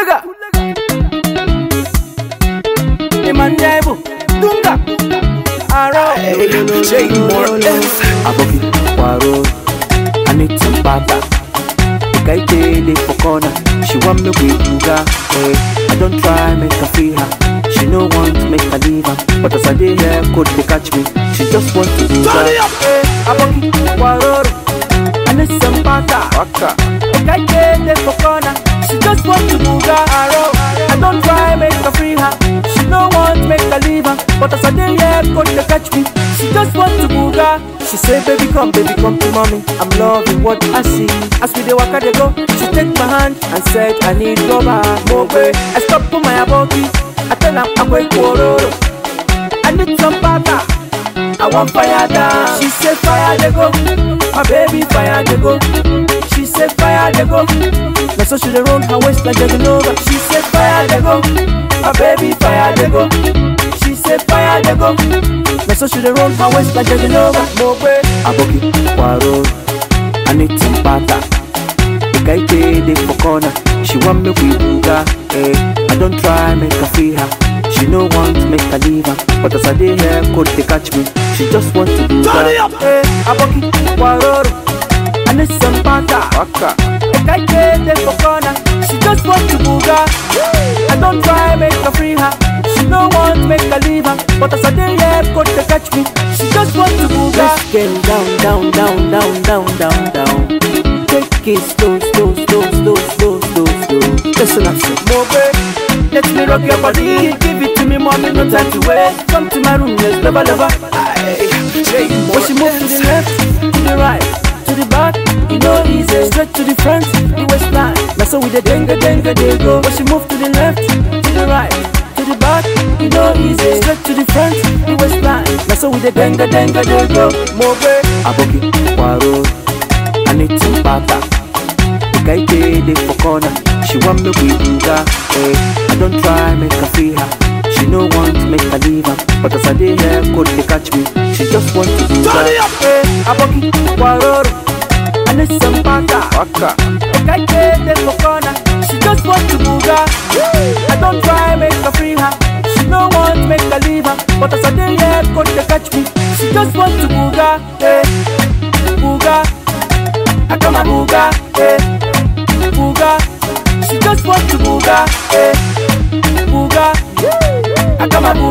Kulega. Imanjaibu. Dunga. Aro. Jay Moore F. Aboki. Waro. I need some papa. Guy daily for corner. She want me with Buga. Hey, I don't try make her feel her. She no want make her leave her. But as I dey here, could they catch me? She just want to do Turn it that. up. Hey, Aboki. Waro. I need some papa. Waka. Guy daily for corner. Want to Buga. Aro. I don't try make her free her. She no want make her leave her. But as I dey here, could they catch me? She just want to Buga. She say, baby come, baby come to mommy. I'm loving what I see. As we dey waka dey go, she take my hand and said, I need rubber, more way. I stop for my aboki. I tell her I'm going kororo. I need some butter. I want fire down. She say fire dey go. My baby fire dey go. She say fire dey go. Na so she dey run her waist like Jaganova. She say fire dey go. My baby fire dey go. She say fire dey go. Na so she dey run her waist like Jaganova. Mo gbe aboki waro. I need some butter. The guy dey for corner. She want me with Buga. Hey, eh. I don't try make her feel her. She no want make her leave her. But as I dey here, could they catch me? She just want to do that. up. Hey, aboki waroro. Waka. The guy for corner. She just want to Buga. I don't try make her free her. She no want make her leave her. But as I dey here, could they catch me? She just want to Buga. Let's get down, down, down, down, down, down, down. Take it slow, slow, slow, slow, slow, slow, slow. Listen up, say, Mobe, let me rock your body. Give it to me, mommy, no time to wait. Come to my room, let's love, love. Aye. But she move to the left, to the right, to the back, you know easy. Straight to the front, the waistline. So with the denga denga they go. But she move to the left, to the right, to the back, you know easy. Straight to the front, the waistline. So with the denga denga they go. Mobe, aboki, waro. I need some papa. The guy dey for corner. She want me with Buga. Hey, eh. I don't try make her feel her. She no want make her leave her. But as I dey here, could they catch me? She just want to do that. it. Hey, eh. aboki, waroro. and it's a manga. Manga. The guy came in the corner. She just want to move her. I don't try make her free her. She no want make her leave her. But as a day yeah, could they catch me? She just want to move her. Eh. Hey. Booga. I come a booga. Hey. Booga. She just want to move her. Eh. Hey. Booga. I come a booga.